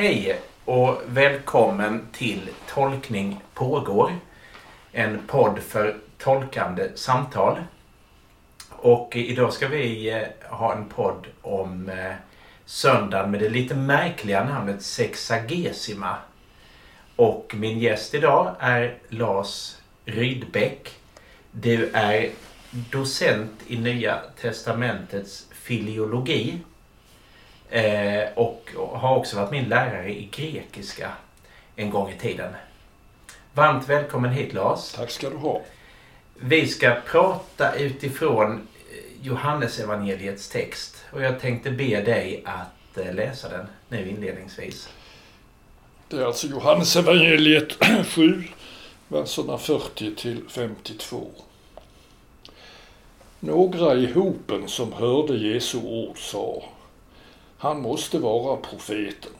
Hej och välkommen till Tolkning pågår. En podd för tolkande samtal. Och idag ska vi eh, ha en podd om eh, söndagen med det lite märkliga namnet Sexagesima. Och min gäst idag är Lars Rydbeck. Du är docent i Nya Testamentets filiologi Eh, och har också varit min lärare i grekiska en gång i tiden. Varmt välkommen hit Lars. Tack ska du ha. Vi ska prata utifrån eh, Johannesevangeliets text och jag tänkte be dig att eh, läsa den nu inledningsvis. Det är alltså Johannesevangeliet 7, verserna 40 till 52. Några i hopen som hörde Jesu ord sa han måste vara profeten.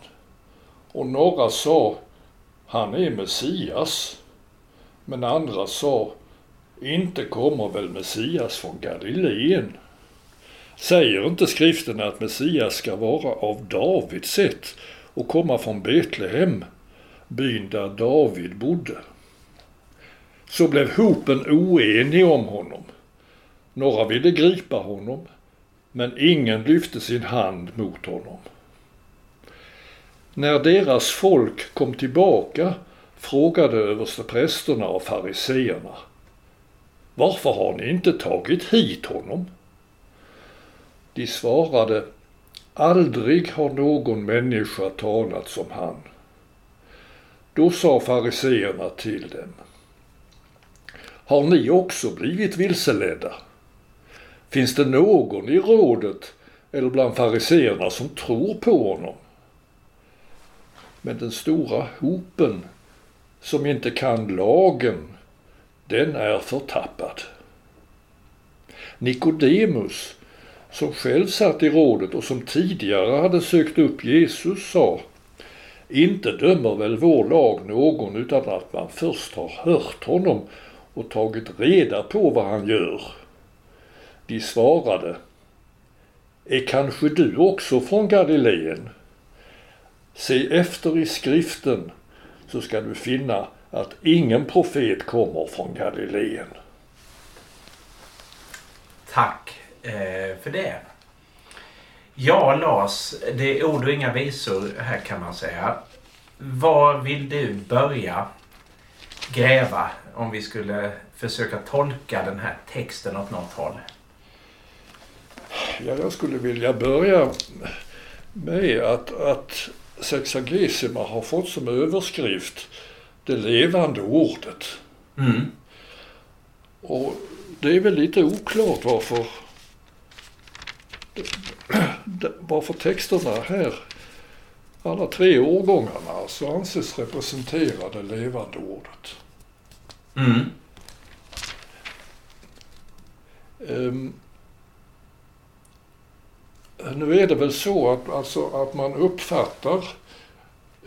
Och några sa, han är Messias. Men andra sa, inte kommer väl Messias från Galileen? Säger inte skriften att Messias ska vara av Davids sätt och komma från Betlehem, byn där David bodde? Så blev hopen oenig om honom. Några ville gripa honom, men ingen lyfte sin hand mot honom. När deras folk kom tillbaka frågade översteprästerna och fariseerna Varför har ni inte tagit hit honom? De svarade Aldrig har någon människa talat som han. Då sa fariseerna till dem Har ni också blivit vilseledda? Finns det någon i rådet eller bland fariseerna som tror på honom? Men den stora hopen som inte kan lagen, den är förtappad. Nikodemus, som själv satt i rådet och som tidigare hade sökt upp Jesus, sa inte dömer väl vår lag någon utan att man först har hört honom och tagit reda på vad han gör. De svarade Är kanske du också från Galileen? Se efter i skriften så ska du finna att ingen profet kommer från Galileen. Tack eh, för det. Ja, Lars, det är ord och inga visor här kan man säga. Var vill du börja gräva om vi skulle försöka tolka den här texten åt något håll? Ja, jag skulle vilja börja med att, att Sexagesima har fått som överskrift det levande ordet. Mm. Och det är väl lite oklart varför varför texterna här, alla tre årgångarna, alltså anses representera det levande ordet. Mm. Um, nu är det väl så att, alltså, att man uppfattar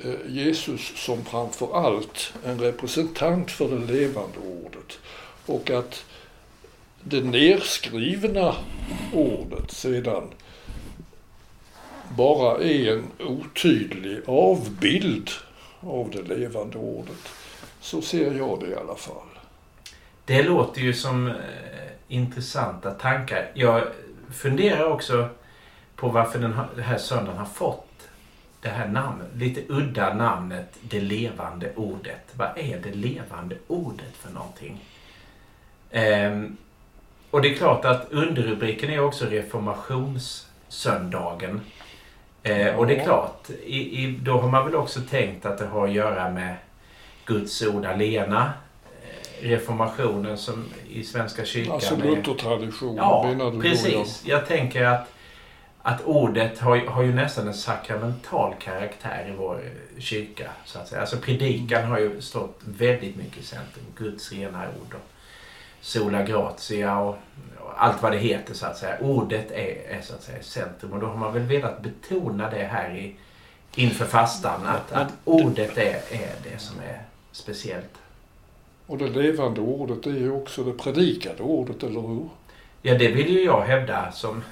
eh, Jesus som framför allt en representant för det levande ordet och att det nerskrivna ordet sedan bara är en otydlig avbild av det levande ordet. Så ser jag det i alla fall. Det låter ju som eh, intressanta tankar. Jag funderar också på varför den här söndagen har fått det här namnet, lite udda namnet Det levande ordet. Vad är det levande ordet för någonting? Ehm, och det är klart att underrubriken är också reformationssöndagen. Ehm, och det är klart, i, i, då har man väl också tänkt att det har att göra med Guds ord alena. Eh, reformationen som i Svenska kyrkan. Alltså Luthertraditionen ja, menar du precis. Jag tänker att att ordet har, har ju nästan en sakramental karaktär i vår kyrka. Så att säga. Alltså predikan har ju stått väldigt mycket i centrum. Guds rena ord och sola gratia och, och, allt vad det heter så att säga. Ordet är, är så att säga i centrum och då har man väl velat betona det här i, inför fastan. Att, att ordet är, är det som är speciellt. Och det levande ordet är ju också det predikade ordet, eller hur? Ja, det vill ju jag hävda som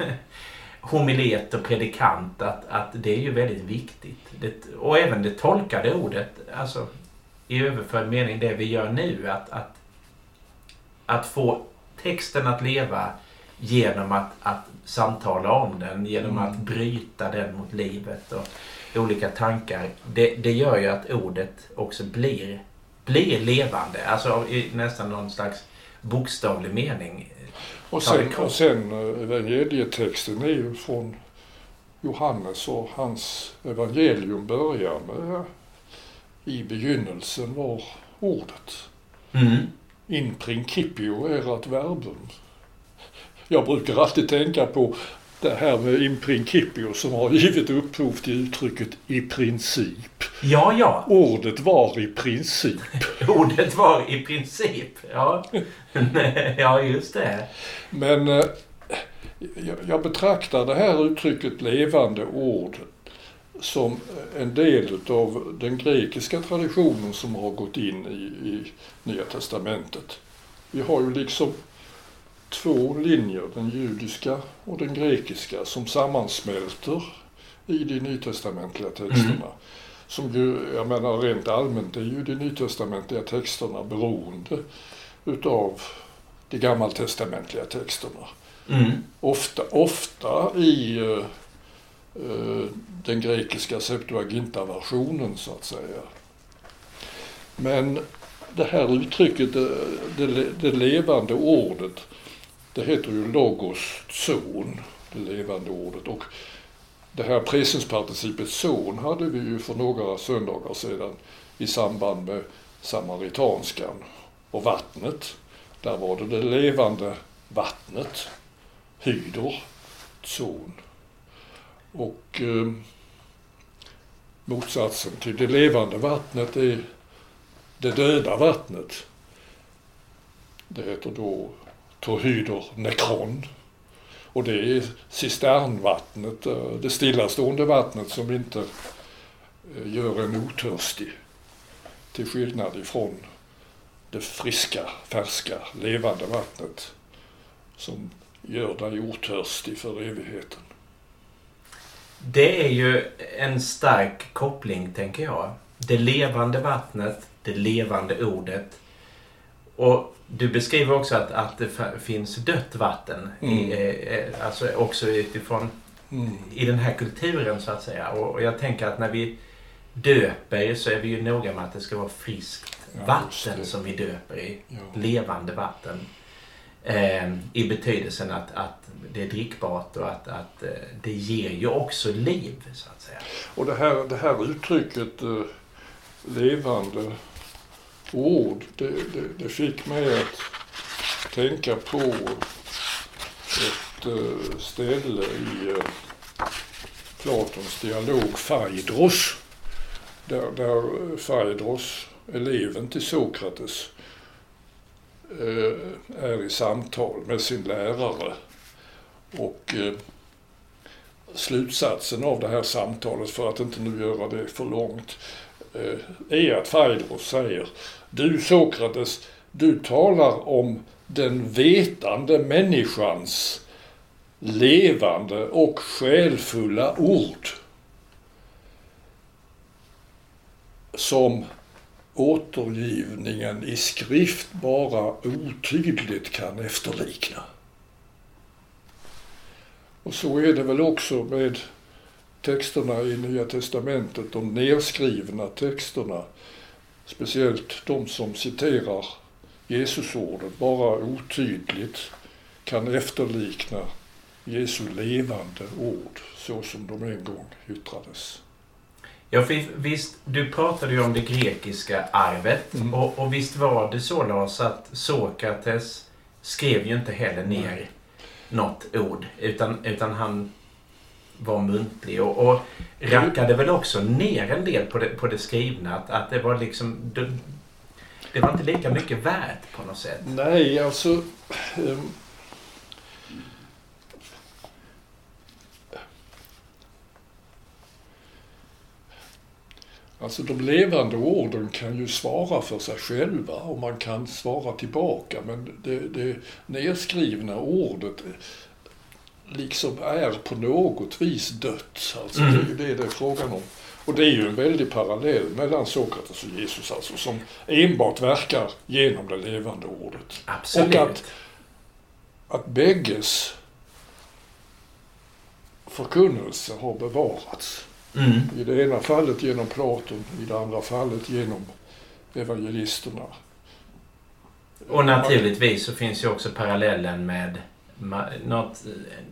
homilet och predikant att, att det är ju väldigt viktigt. Det, och även det tolkade ordet, alltså i överförd mening det vi gör nu, att, att, att få texten att leva genom att, att samtala om den, genom mm. att bryta den mot livet och olika tankar. Det, det gör ju att ordet också blir, blir levande, alltså i nästan någon slags bokstavlig mening. Och sen, och sen eh, evangelietexten är ju från Johannes och hans evangelium börjar med i begynnelsen var ordet. Mm. In principio erat verbum. Jag brukar alltid tänka på det här med in principio som har givit upphov till uttrycket i princip. Ja, ja. Ordet var i princip. Ordet var i princip, ja. ja, just det. Men eh, jag betraktar det här uttrycket levande ord som en del av den grekiska traditionen som har gått in i, i Nya Testamentet. Vi har ju liksom två linjer, den judiska och den grekiska, som sammansmälter i de nytestamentliga texterna. Mm. Som ju, jag menar rent allmänt är ju de nytestamentliga texterna beroende utav de gammaltestamentliga texterna. Mm. Ofta, ofta i uh, uh, den grekiska Septuaginta-versionen så att säga. Men det här uttrycket, det, det, det levande ordet, det heter ju logos zon, det levande ordet. Och det här presensparticipet zon hade vi ju för några söndagar sedan i samband med samaritanskan och vattnet. Där var det det levande vattnet, hydor, zon. Och eh, motsatsen till det levande vattnet är det döda vattnet. Det heter då torhyder necron Och det är cisternvattnet, eh, det stillastående vattnet som inte eh, gör en otörstig. Till skillnad ifrån det friska, färska, levande vattnet som gör dig otörstig för evigheten. Det är ju en stark koppling, tänker jag. Det levande vattnet, det levande ordet. Och du beskriver också att, att det finns dött vatten. Mm. I, eh, eh, alltså också utifrån mm. i den här kulturen så att säga. Och, och, jag tänker att när vi döper så är vi ju noga med att det ska vara friskt ja, vatten som vi döper i. Ja. Levande vatten. Eh, I betydelsen att, att det är drickbart och att, att eh, det ger ju också liv så att säga. Och det här, det här uttrycket eh, levande ord, det, det, det, fick mig att tänka på ett eh, ställe i eh, Platons dialog Phaidros. Där, där eh, Phaidros, eleven till Sokrates, är i samtal med sin lärare. Och slutsatsen av det här samtalet, för att inte nu göra det för långt, Eh, är att Phaedros säger du Sokrates, du talar om den vetande människans levande och själfulla ord som återgivningen i skrift bara otydligt kan efterlikna. Och så är det väl också med texterna i Nya Testamentet, de nerskrivna texterna speciellt de som citerar Jesusordet bara otydligt kan efterlikna Jesu levande ord så som de en gång yttrades. Ja, visst, du pratade ju om det grekiska arvet mm. och, och, visst var det så Lars att Sokrates skrev ju inte heller ner Nej. något ord utan, utan han var muntlig och, och rackade väl också ner en del på det, på det skrivna. Att, att det var liksom... Det, det var inte lika mycket värt på något sätt. Nej, alltså... Um, Alltså de levande orden kan ju svara för sig själva och man kan svara tillbaka men det, det nedskrivna ordet liksom är på något vis dött. Alltså Mm. det är ju det det är frågan om. Och det är ju en väldig parallell mellan Sokrates och Jesus alltså som enbart verkar genom det levande ordet. Absolut. Och att, att bägges förkunnelse har bevarats. Mm. I det ena fallet genom Platon, i det andra fallet genom evangelisterna. Och naturligtvis så finns ju också parallellen med något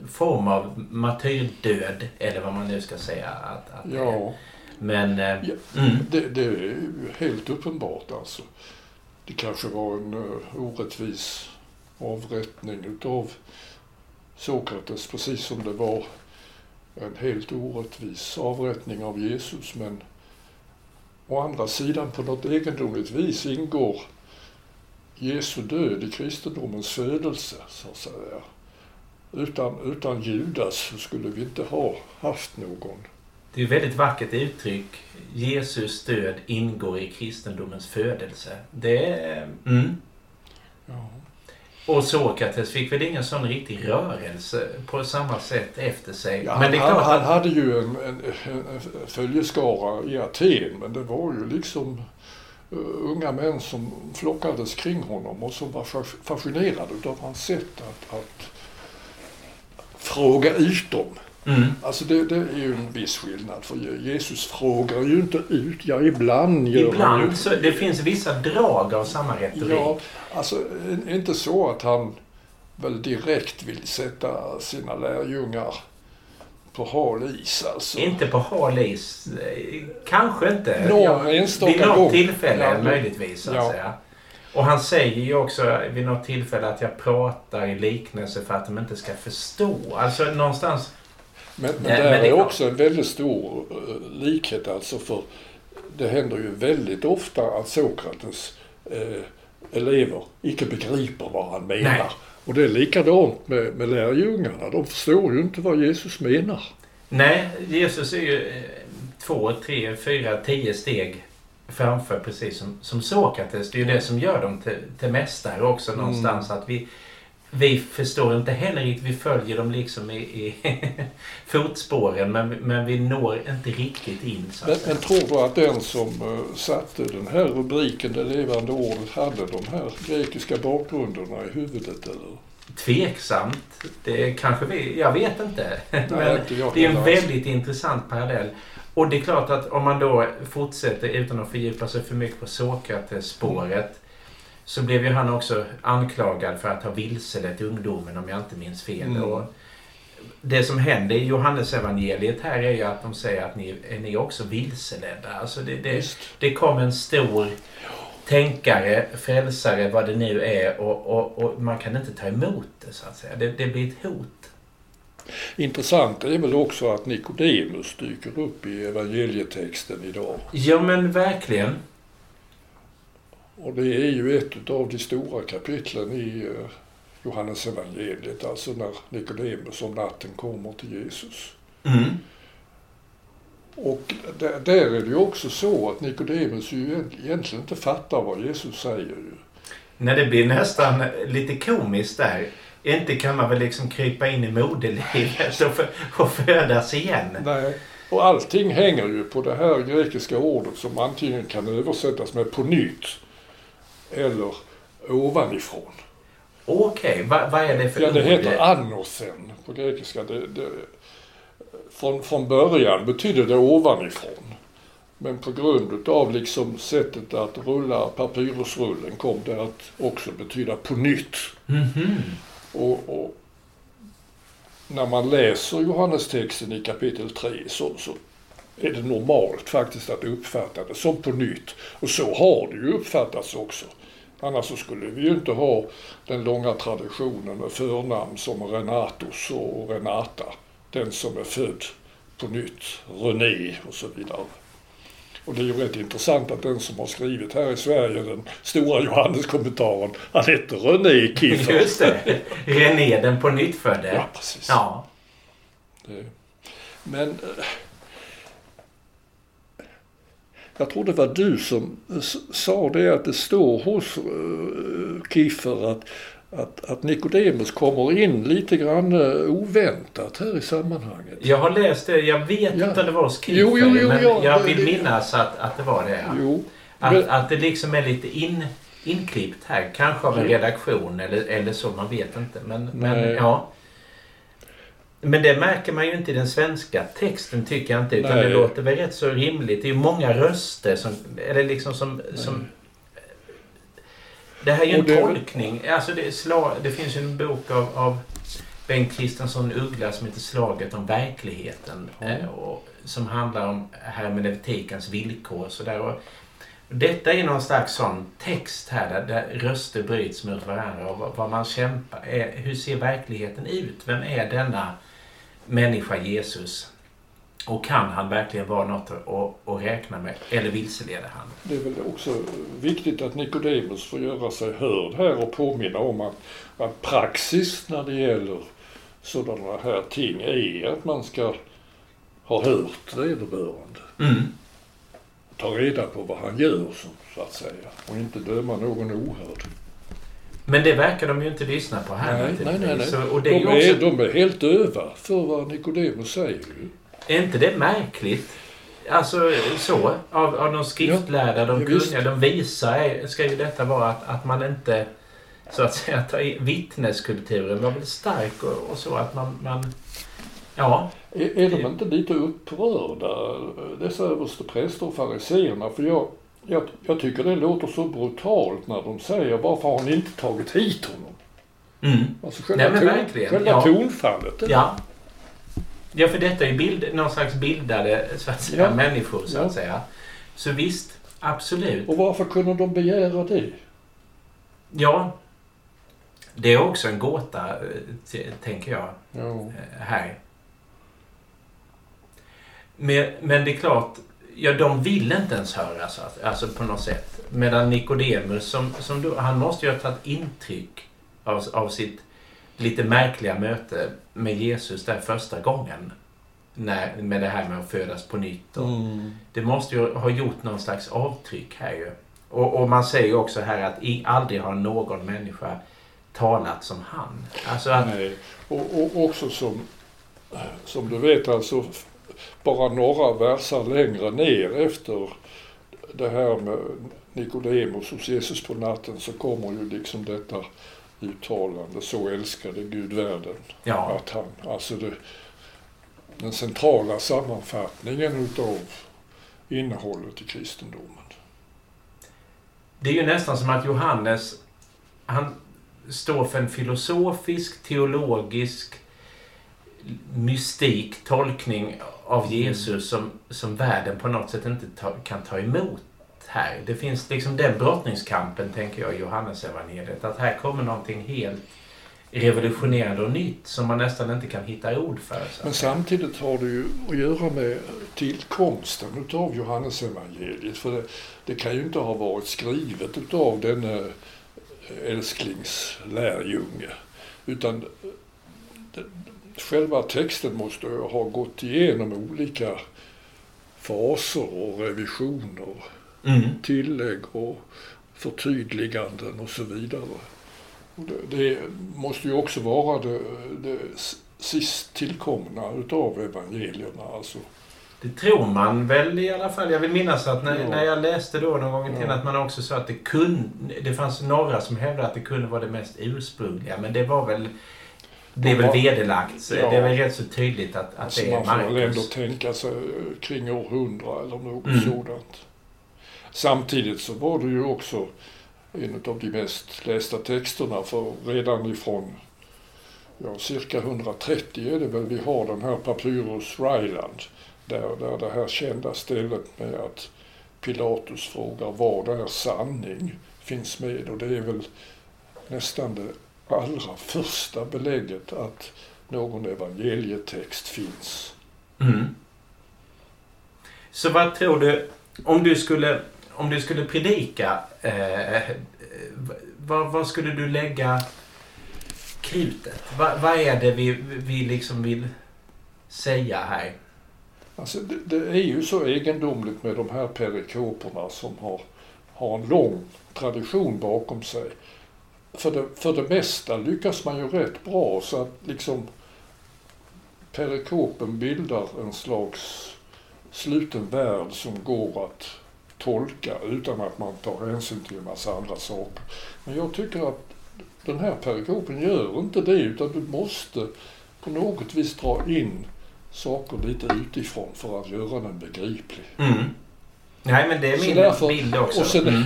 form av martyrdöd, eller vad man nu ska säga. Att, att det är. Ja, Men... eh, Ja. Mm, det, det är helt uppenbart alltså. Det kanske var en uh, orättvis avrättning utav Sokrates, precis som det var en helt orättvis avrättning av Jesus. Men å andra sidan, på något egendomligt vis ingår Jesu död i kristendomens födelse, så att säga. Utan, utan Judas så skulle vi inte ha haft någon. det är ett väldigt vackert uttryck. Jesus död ingår i kristendomens födelse. Det är... Mm. Ja. Och Sokrates fick väl ingen sån riktig rörelse på samma sätt efter sig. Ja, men det är han, klart han hade ju en, en, en följeskara i Aten, men det var ju liksom uh, unga män som flockades kring honom och som var fas- fascinerade av hans sätt att, att fråga ut dem. Mm. Alltså det, det är ju en viss skillnad, för Jesus frågar ju inte ut, ja ibland gör han ju. Ibland så det finns vissa drag av samma retorik. Ja, alltså inte så att han väl direkt vill sätta sina lärjungar på hal is alltså. Inte på hal is. eh, Kanske inte. Någon Ja, enstaka vid något tillfälle Ja, möjligtvis. Så att ja. säga. Och han säger ju också vid något tillfälle att jag pratar i liknelse för att de inte ska förstå. Alltså någonstans... Men, men där men det är också en väldigt stor eh, likhet alltså för det händer ju väldigt ofta att Sokrates eh, elever icke begriper vad han menar. Nej. Och det är likadant med, med lärjungarna. De förstår ju inte vad Jesus menar. Nej, Jesus är ju eh, två, tre, fyra, tio steg framför precis som, som Sokrates. Det är ju det som gör dem till, till mästare också Mm. någonstans. Att vi, vi förstår inte heller riktigt. Vi följer dem liksom i, i fotspåren men, men vi når inte riktigt in. Så Men, men tror du att den som eh, satte den här rubriken, det levande ordet, hade de här grekiska bakgrunderna i huvudet eller? Tveksamt. Det kanske vi... Jag vet inte. Men inte det är en väldigt intressant parallell. Och det är klart att om man då fortsätter utan att fördjupa sig för mycket på Sokrates-spåret så blev ju han också anklagad för att ha vilselett ungdomen om jag inte minns fel. Mm. Och det som händer i Johannesevangeliet här är ju att de säger att ni är ni också vilseledda. Alltså det, det, det kom en stor tänkare, frälsare, vad det nu är och, och, och man kan inte ta emot det så att säga. Det, det blir ett hot. Intressant är väl också att Nikodemus dyker upp i evangelietexten idag. Ja men verkligen. Och det är ju ett av de stora kapitlen i eh, Johannes evangeliet, alltså när Nikodemus om natten kommer till Jesus. Mm. Och där, där är det ju också så att Nikodemus ju egent- egentligen inte fattar vad Jesus säger. Ju. När det blir nästan lite komiskt där. Inte kan man väl liksom krypa in i moderlivet och, för, och födas igen. Nej. Och allting hänger ju på det här grekiska ordet som antingen kan översättas med på nytt eller ovanifrån. Okej, vad vad är det för Ja, det ord? heter anosen på grekiska. Det, det, från, från början betyder det ovanifrån. Men på grund av liksom sättet att rulla papyrusrullen kom det att också betyda på nytt. Mhm. Och, och när man läser Johannestexten i kapitel 3 så, så är det normalt faktiskt att uppfatta det som på nytt. Och så har det ju uppfattats också. Annars så skulle vi ju inte ha den långa traditionen med förnamn som Renatus och Renata. Den som är född på nytt, René och så vidare. Och det är ju rätt intressant att den som har skrivit här i Sverige den stora Johanneskommentaren, han heter René Kiefer. Just det. René den på nyttfödde. Ja, precis. Ja. Det- Men eh, jag tror det var du som sa det att det står hos uh, Kiefer att att, att Nikodemus kommer in lite grann eh, oväntat här i sammanhanget. Jag har läst det. Jag vet Ja. inte om det var skrivet Jo, jo, jo, men ja, jag vill det- minnas att, att det var det. Jo, Att, men- att det liksom är lite in, inklippt här. Kanske av en redaktion eller, eller så. Man vet inte. Men, men ja. Men det märker man ju inte i den svenska texten tycker jag inte. Utan Nej. det låter väl rätt så rimligt. Det är ju många röster som... Eller liksom som... som det här är ju en det tolkning. Alltså det, slag, det finns ju en bok av, av Bengt Kristensson Uggla som heter Slaget om verkligheten. Eh, och, som handlar om hermeneutikens villkor. och Så där. Och detta är någon slags sån text här där, där röster bryts mot varandra och vad, vad man kämpar. Är, hur ser verkligheten ut? Vem är denna människa Jesus? Och kan han verkligen vara något att, att, räkna med? Eller vilseleder han? det är väl också viktigt att Nikodemus får göra sig hörd här och påminna om att, att praxis när det gäller sådana här ting är att man ska ha hört vederbörande. Mm. Ta reda på vad han gör så, så att säga och inte döma någon ohörd. Men det verkar de ju inte lyssna på här Nej, nej, nej, nej. Så, och det De är också, de är helt döva för vad Nikodemus säger. Är inte det märkligt? Alltså så, av, av de skriftlärda, de kunniga, de visa är, ska ju detta vara att, att man inte så att säga tar i, vittneskulturen var väl stark och, och så att man, man ja, Är, är de inte lite upprörda, dessa överstepräster och fariseerna? För jag, jag, jag tycker det låter så brutalt när de säger varför har ni inte tagit hit honom? mm, Alltså själva, Nej, ton, själva ja. tonfallet. ja. Ja, för detta är bild, någon slags bildade så att säga, Ja. människor så Ja. att säga. Så visst, absolut. Och varför kunde de begära det? Ja, det är också en gåta, eh, tänker jag. Ja. eh, här. Men, men det är klart, ja, de vill inte ens höra så att, alltså på något sätt. Medan Nikodemus, som, som då, han måste ju ha tagit intryck av, av sitt lite märkliga möte med Jesus där första gången. När, med det här med att födas på nytt. Och, Mm. Det måste ju ha gjort någon slags avtryck här ju. Och, och man säger ju också här att i, aldrig har någon människa talat som han. Alltså att, Nej. Och, och också som, som du vet alltså bara några versar längre ner efter det här med Nikodemus hos Jesus på natten så kommer ju liksom detta uttalande så älskade Gud världen. Ja, att han, alltså det, den centrala sammanfattningen utav innehållet i kristendomen. Det är ju nästan som att Johannes, han står för en filosofisk, teologisk, mystik tolkning av Jesus som, som världen på något sätt inte ta, kan ta emot här. Det finns liksom den brottningskampen, tänker jag, i Johannesevangeliet. Att här kommer någonting helt revolutionerande och nytt som man nästan inte kan hitta ord för. Men samtidigt har det ju att göra med tillkomsten utav Johannesevangeliet. För det, det kan ju inte ha varit skrivet utav denne älsklingslärjunge. Utan det, själva texten måste ha gått igenom olika faser och revisioner, Mm. tillägg och förtydliganden och så vidare. Och det, det måste ju också vara det, det sist tillkomna utav evangelierna. Alltså. Det tror man väl i alla fall. Jag vill minnas att när, Ja. när jag läste då någon gång i tiden Ja. att man också sa att det kunde... Det fanns några som hävdade att det kunde vara det mest ursprungliga. Men det var väl... Det är väl vederlagt. Ja. Det är väl rätt så tydligt att, att Alltså det är man får väl ändå Markus. tänka sig kring århundra eller något Mm. sådant. Samtidigt så var det ju också en av de mest lästa texterna för redan ifrån ja, cirka 130 är det väl vi har den här Papyrus Ryland där, där det här kända stället med att Pilatus frågar vad är sanning finns med och det är väl nästan det allra första belägget att någon evangelietext finns. Mm. Så vad tror du, om du skulle, om du skulle predika, eh, eh, vad, vad skulle du lägga krutet? Vad, vad är det vi, vi liksom vill säga här? Alltså det, det är ju så egendomligt med de här perikoperna som har, har en lång tradition bakom sig. för det, för det mesta lyckas man ju rätt bra så att liksom perikopen bildar en slags sluten värld som går att tolka utan att man tar hänsyn till en massa andra saker. Men jag tycker att den här perikopen gör inte det utan du måste på något vis dra in saker lite utifrån för att göra den begriplig. Mm. Nej, men det är min därför- bild också. och sen- mm.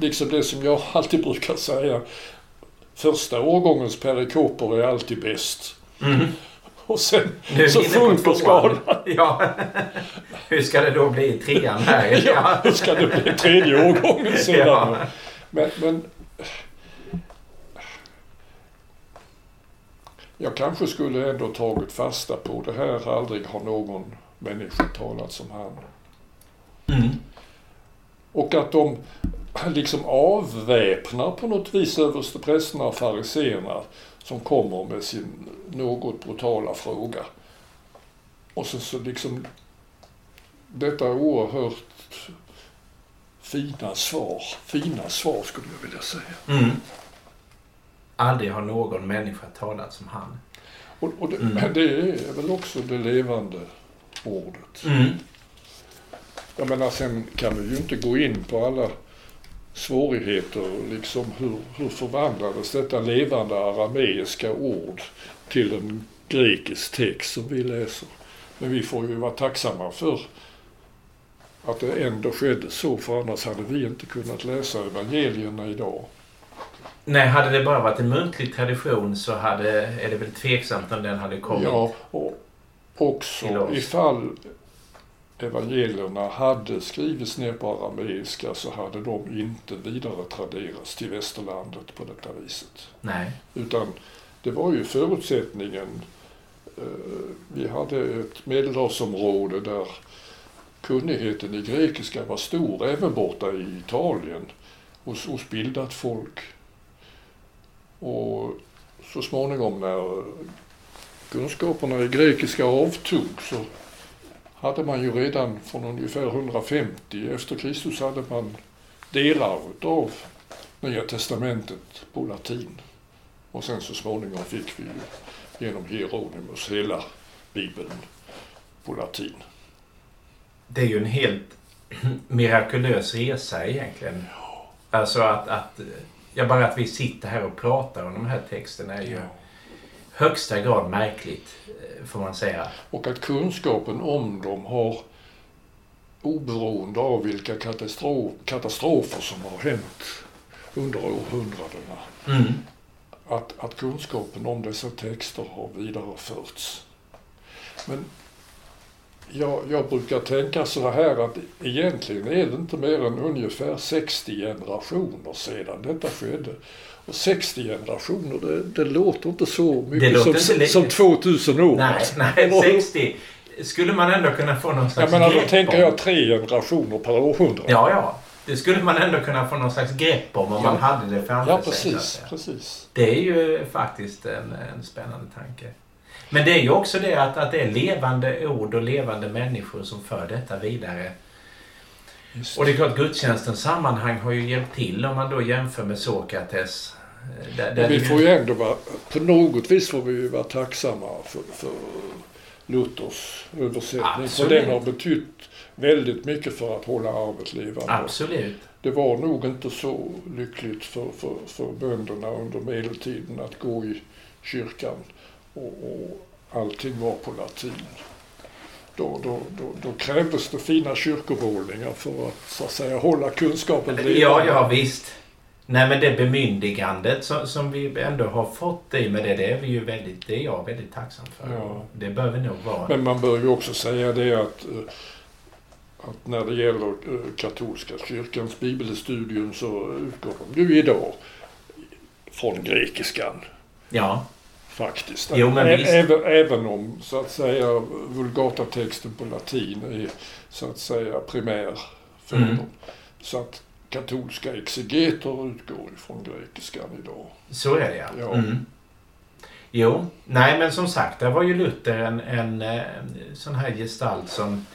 Liksom det som jag alltid brukar säga. Första årgångens perikoper är alltid bäst. Mm. Och sen Nu så tvåan. skalan. Ja. Hur ska det då bli i trean här? Ja, då ska det bli tredje årgången sedan. Ja. Men, men jag kanske skulle ändå tagit fasta på det här aldrig har någon människa talat som han. Mm. Och att de liksom avväpnar på något vis översteprästerna och fariséerna som kommer med sin något brutala fråga. Och så, så liksom detta oerhört fina svar. Fina svar skulle jag vilja säga. Mm. Aldrig har någon människa talat som han. Och, och det, Mm. det är väl också det levande ordet. Mm. Jag menar sen kan vi ju inte gå in på alla svårigheter, liksom hur, hur förvandlades detta levande arameiska ord till en grekisk text som vi läser. Men vi får ju vara tacksamma för att det ändå skedde så, för annars hade vi inte kunnat läsa evangelierna idag. Nej, hade det bara varit en muntlig tradition så hade, är det väl tveksamt om den hade kommit. Ja, och också ifall evangelierna hade skrivits ner på arameiska så hade de inte vidare traderats till västerlandet på detta viset. Nej. Utan det var ju förutsättningen. eh, Vi hade ett medelhavsområde där kunnigheten i grekiska var stor, även borta i Italien, hos, hos bildat folk. Och så småningom när kunskaperna i grekiska avtog så hade man ju redan från ungefär 150 efter Kristus hade man delar av Nya Testamentet på latin. Och sen så småningom fick vi ju genom Hieronymus hela Bibeln på latin. Det är ju en helt mirakulös resa egentligen. Alltså att, att, ja, bara att vi sitter här och pratar om de här texterna är ju högsta grad märkligt, eh, får man säga. Och att kunskapen om dem har oberoende av vilka katastro- katastrofer som har hänt under århundradena. Mm. Att, att kunskapen om dessa texter har vidareförts. Men jag, jag brukar tänka så här att egentligen är det inte mer än ungefär 60 generationer sedan detta skedde. Och 60 generationer, det, det låter inte så mycket som, inte som 2000 år. Nej, nej, Eller hur? 60 skulle man ändå kunna få någon slags Jag menar, då grepp tänker om. jag tre generationer per århundrade. Ja, ja. Det skulle man ändå kunna få någon slags grepp om om Ja. man hade det framför Ja, sig. så precis, precis. Det är ju faktiskt en, en spännande tanke. Men det är ju också det att, att det är levande ord och levande människor som för detta vidare. Just. Och det är klart, gudstjänstens sammanhang har ju hjälpt till om man då jämför med Sokrates. Eh, Där, där vi får ju ändå vara, på något vis får vi ju vara tacksamma för, för Luthers översättning. För Absolut. den har betytt väldigt mycket för att hålla arvet levande. Absolut. Det var nog inte så lyckligt för, för, för bönderna under medeltiden att gå i kyrkan och, och allting var på latin. Då, då, då, då krävdes det fina kyrkomålningar för att så att säga hålla kunskapen levande. Ja, ja visst. Nej men det bemyndigandet som, som vi ändå har fått i med det, det är vi ju väldigt, det är jag väldigt tacksam för. Ja. Det bör vi nog vara. Men man bör ju också säga det att, eh, att när det gäller eh, katolska kyrkans bibelstudium så utgår de ju idag från grekiskan Ja, faktiskt. Jo, även, även om så att säga vulgatatexten på latin är så att säga primär för Mm. Så att katolska exegeter utgår ifrån grekiskan idag. så är det ja. Ja. Mm. Jo, nej men som sagt, där var ju Luther en, en, eh, sån här gestalt som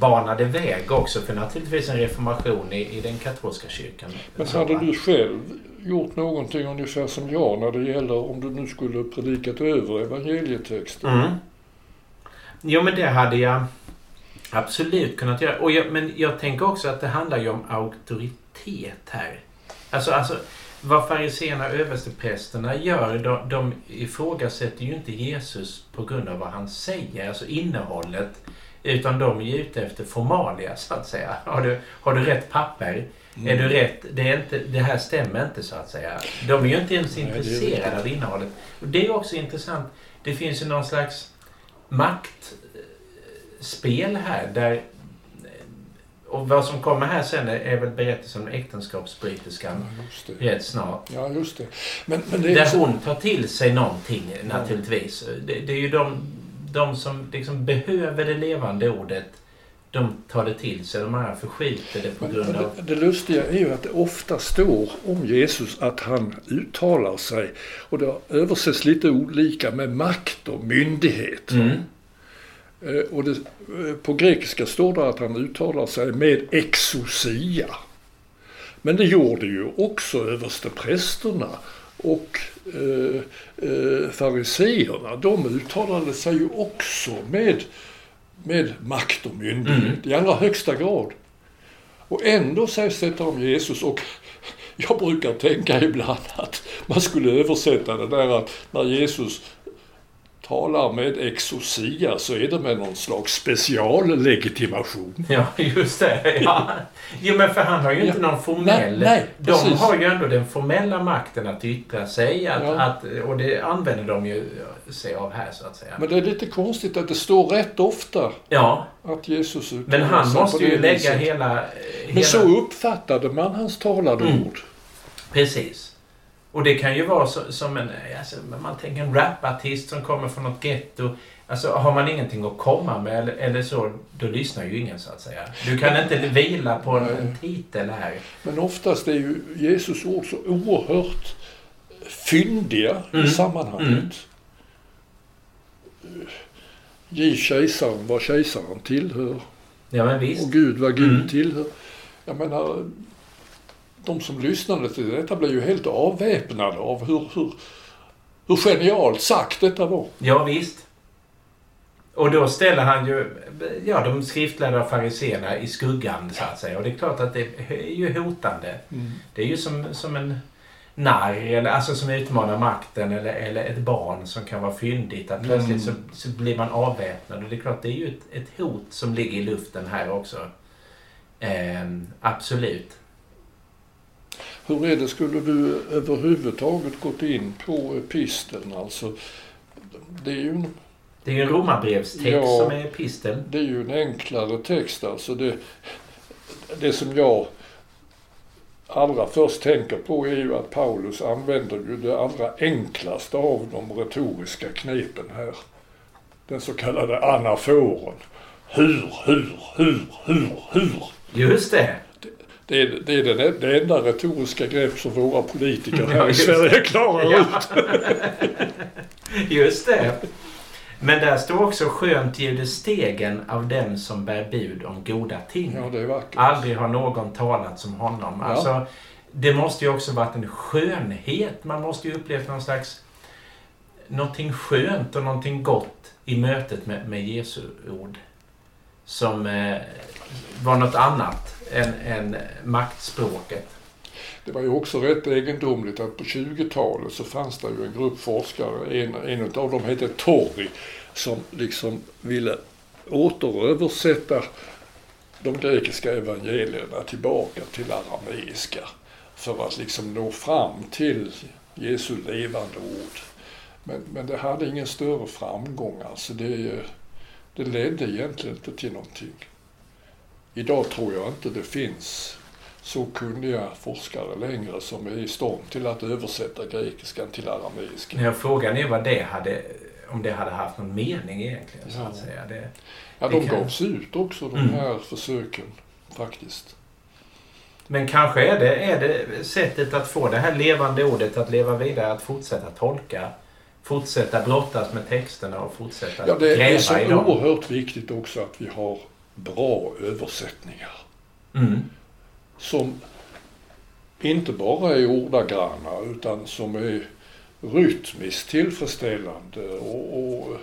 banade väg också för naturligtvis en reformation i, i den katolska kyrkan. Men hade du själv gjort någonting ungefär som jag när det gäller om du nu skulle predikat över evangelietexten? Mm. Jo men det hade jag absolut kunnat göra. Och jag, men jag tänker också att det handlar ju om auktoritet här. Alltså, alltså vad fariséerna och översteprästerna gör, de, de ifrågasätter ju inte Jesus på grund av vad han säger, alltså innehållet. Utan de är ute efter formalia, så att säga. Har du, har du rätt papper? Mm. Är du rätt? Det, är inte, det här stämmer inte, så att säga. De är ju inte ens intresserade av innehållet. Och det är också intressant. Det finns ju någon slags maktspel här där och vad som kommer här sen är väl berättelsen om äktenskapsbryterskan ja, rätt snart. Ja, just det. Men, men det Där hon tar till sig någonting naturligtvis. Ja. Det, det, är ju de, de som liksom behöver det levande ordet de tar det till sig. De andra förskjuter det på grund av... Det, det lustiga är ju att det ofta står om Jesus att han uttalar sig. Och det översätts lite olika med makt och myndighet. Mm. Eh, och det, eh, på grekiska står det att han uttalar sig med exosia. Men det gjorde ju också översteprästerna och eh, eh, fariseerna. De uttalade sig ju också med, med makt och myndighet mm. i allra högsta grad. Och ändå sägs detta om Jesus och jag brukar tänka ibland att man skulle översätta det där att när Jesus talar med exosia så är det med någon slags speciallegitimation. Ja, just det. Ja. Jo, men för han har ju inte ja. någon formell... Nej, nej, de precis. har ju ändå den formella makten att yttra sig att, ja. att, och det använder de ju sig av här så att säga. Men det är lite konstigt att det står rätt ofta ja. att Jesus Men han måste ju lägga hela, hela... Men så uppfattade man hans talade mm. ord. Precis. Och det kan ju vara så, som en, alltså, man tänker en rapartist som kommer från något getto. Alltså har man ingenting att komma med eller, eller, så, då lyssnar ju ingen så att säga. Du kan inte vila på en, en titel här. Men oftast är ju Jesus ord så oerhört fyndiga mm. i sammanhanget. Mm. Ge kejsaren vad kejsaren tillhör. Ja, men visst. Och Gud vad Gud mm. tillhör. Jag menar, de som lyssnade till detta blev ju helt avväpnade av hur, hur, hur genialt sagt detta var. Ja, visst. Och då ställer han ju ja, de skriftlärda fariséerna i skuggan så att säga. Och det är klart att det är ju hotande. Mm. Det är ju som, som en narr, eller, alltså som utmanar makten eller, eller ett barn som kan vara fyndigt. Att plötsligt mm. så, så blir man avväpnad. Och det är klart, det är ju ett, ett hot som ligger i luften här också. Eh, absolut. Hur är det, skulle du överhuvudtaget gått in på episteln? Alltså, det är ju en... Det är ju en romarbrevstext ja, som är episteln. Det är ju en enklare text alltså. Det, det som jag allra först tänker på är ju att Paulus använder ju det allra enklaste av de retoriska knepen här. Den så kallade anaforen. Hur, hur, hur, hur, hur. Just det. Det är, det är det, det enda retoriska grepp som våra politiker här i Sverige klarar ut. just det. Men där står också skönt ljuder stegen av den som bär bud om goda ting. Ja, det är vackert. Aldrig har någon talat som honom. Ja. Alltså, det måste ju också varit en skönhet. Man måste ju upplevt någon slags någonting skönt och någonting gott i mötet med, med Jesu ord. Som eh, var något annat än, än maktspråket. Det var ju också rätt egendomligt att på 20-talet så fanns det ju en grupp forskare, en, en av dem hette Torri, som liksom ville återöversätta de grekiska evangelierna tillbaka till arameiska för att liksom nå fram till Jesu levande ord. Men, men det hade ingen större framgång alltså. Det, det ledde egentligen inte till någonting. Idag tror jag inte det finns så kunniga forskare längre som är i stånd till att översätta grekiskan till arameiska. Ja, frågan är vad det hade, om det hade haft någon mening egentligen. Så att säga. Det, ja, de kan... gavs ut också de mm. här försöken faktiskt. Men kanske är det, är det sättet att få det här levande ordet att leva vidare, att fortsätta tolka, fortsätta brottas med texterna och fortsätta ja, det, gräva i dem. Det är så oerhört viktigt också att vi har bra översättningar. Mm. Som inte bara är ordagranna utan som är rytmiskt tillfredsställande och, och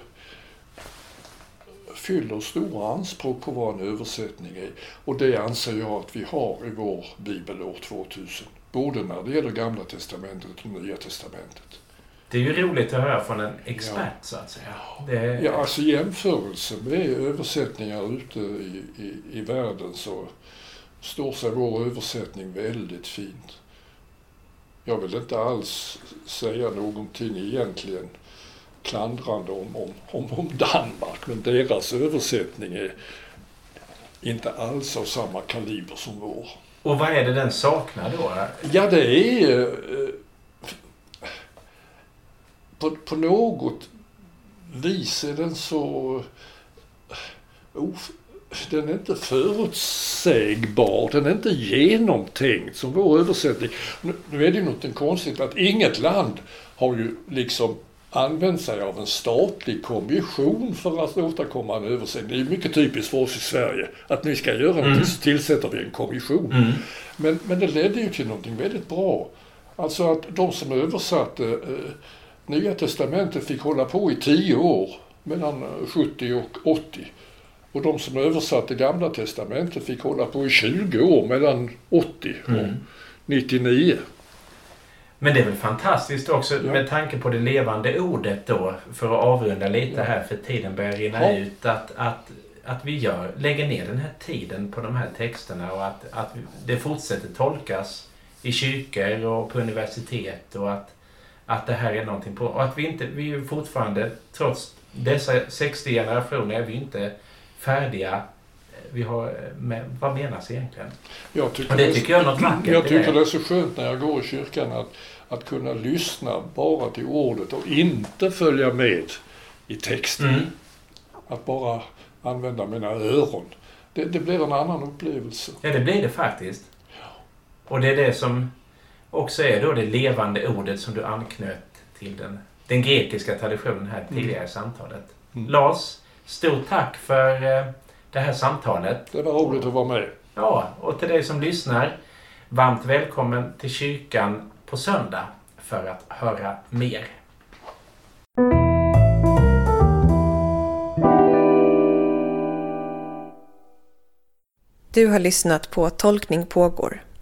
fyller stora anspråk på vad en översättning är. Och det anser jag att vi har i vår bibel år 2000. Både när det gäller Gamla Testamentet och Nya Testamentet. Det är ju roligt att höra från en expert ja. så att säga. Det... Ja, alltså jämförelse med översättningar ute i, i, i världen så står sig vår översättning väldigt fint. Jag vill inte alls säga någonting egentligen klandrande om, om, om, om Danmark, men deras översättning är inte alls av samma kaliber som vår. Och vad är det den saknar då? Ja, det är eh, på, på något vis är den så of, den är inte förutsägbar, den är inte genomtänkt som vår översättning. Nu, nu är det ju något konstigt att inget land har ju liksom använt sig av en statlig kommission för att åstadkomma en översättning. Det är ju mycket typiskt för oss i Sverige att ni ska göra mm. något så tillsätter vi en kommission. Mm. Men, men det ledde ju till någonting väldigt bra. Alltså att de som översatte eh, Nya Testamentet fick hålla på i tio år mellan 70 och 80. Och de som översatte Gamla Testamentet fick hålla på i 20 år mellan 80 och mm. 99. Men det är väl fantastiskt också ja. med tanke på det levande ordet då, för att avrunda lite här för tiden börjar rinna ja. ut, att, att, att vi gör, lägger ner den här tiden på de här texterna och att, att det fortsätter tolkas i kyrkor och på universitet och att, att det här är någonting på, och att vi inte, vi är fortfarande, trots dessa 60 generationer, är vi inte färdiga vi har med, vad menas egentligen? Jag tycker och det, tycker jag är något vackert. Jag tycker det är så skönt när jag går i kyrkan att, att kunna lyssna bara till ordet och inte följa med i texten. Mm. Att bara använda mina öron. Det, det blir en annan upplevelse. Ja, det blir det faktiskt. Och det är det som också är då det levande ordet som du anknöt till den, den grekiska traditionen här tidigare mm. i samtalet. Mm. Lars, stort tack för eh, det här samtalet. Det var roligt att vara med. Ja, och till dig som lyssnar, varmt välkommen till kyrkan på söndag för att höra mer. Du har lyssnat på Tolkning pågår,